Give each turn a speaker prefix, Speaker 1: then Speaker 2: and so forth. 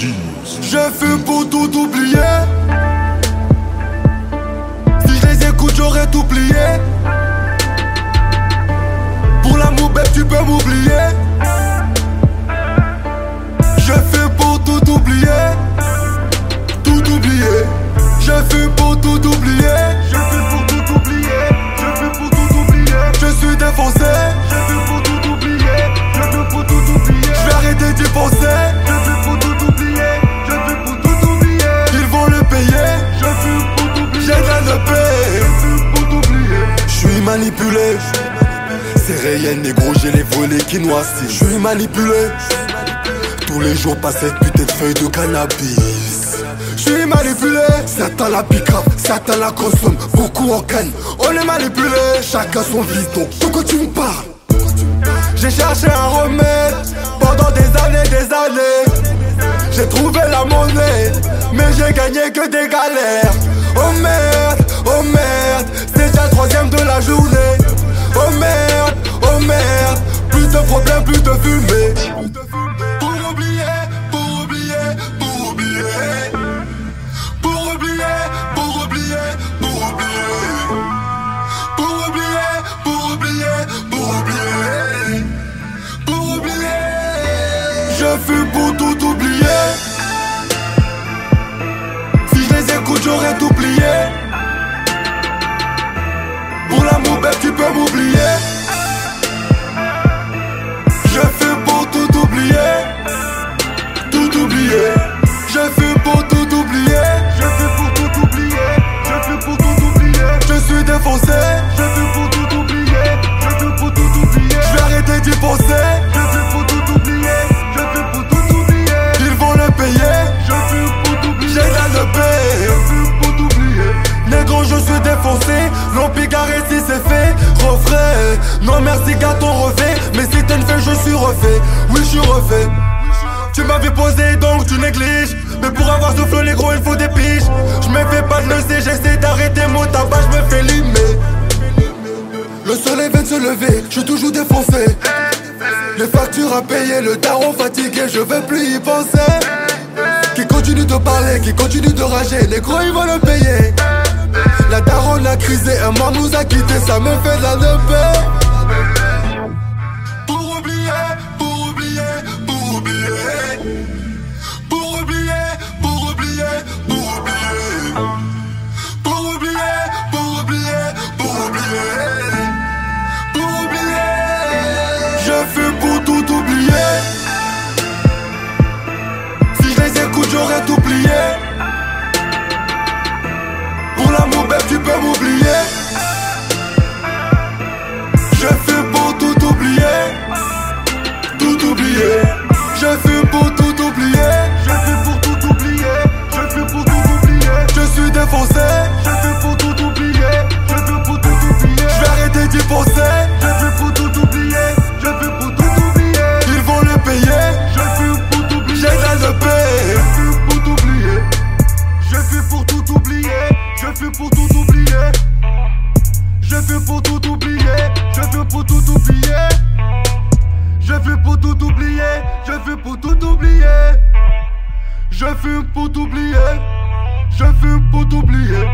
Speaker 1: Je fume pour tout oublier. Si je les écoute, j'aurais tout plié. Pour l'amour, bête, tu peux m'oublier. Manipulé. C'est réel, négro, j'ai les volets qui noissent. Je suis manipulé. Tous les jours pas cette putain de feuille de cannabis. Je suis manipulé, certains la pick up, certains la consomment, beaucoup en canne. On est manipulé, chacun son vice, donc de tu me parles? J'ai cherché un remède pendant des années, des années. J'ai trouvé la monnaie, mais j'ai gagné que des galères. Oh merde, oh merde, troisième de la journée. Oh merde, oh merde, plus de problèmes, plus de fumée. Pour oublier, pour oublier, pour oublier. Pour oublier, pour oublier, pour oublier. Pour oublier, pour oublier, pour oublier. Pour oublier. Je fume pour tout oublier. Si je les écoute, j'aurais tout l'amour, bête, Non, pigaré si c'est fait. Refrais. Non, merci, gâteau refait. Mais si t'es une je suis refait. Oui, je suis refait. Tu m'avais posé donc tu négliges Mais pour avoir ce flow gros il faut des piges Je me fais pas de lecer, j'essaie d'arrêter mon tabac, je me fais limer Le soleil vient de se lever, je suis toujours défoncé Les factures à payer, le daron fatigué, je veux plus y penser Qui continue de parler, qui continue de rager, les gros ils vont le payer La daronne a crisé, un mort nous a quitté, ça me fait la neige Je fume pour tout oublier. Je fume pour tout oublier. Je fume pour tout oublier. Je fume pour tout oublier. Je fume pour tout oublier. Je fume pour t'oublier. Je fume pour t'oublier.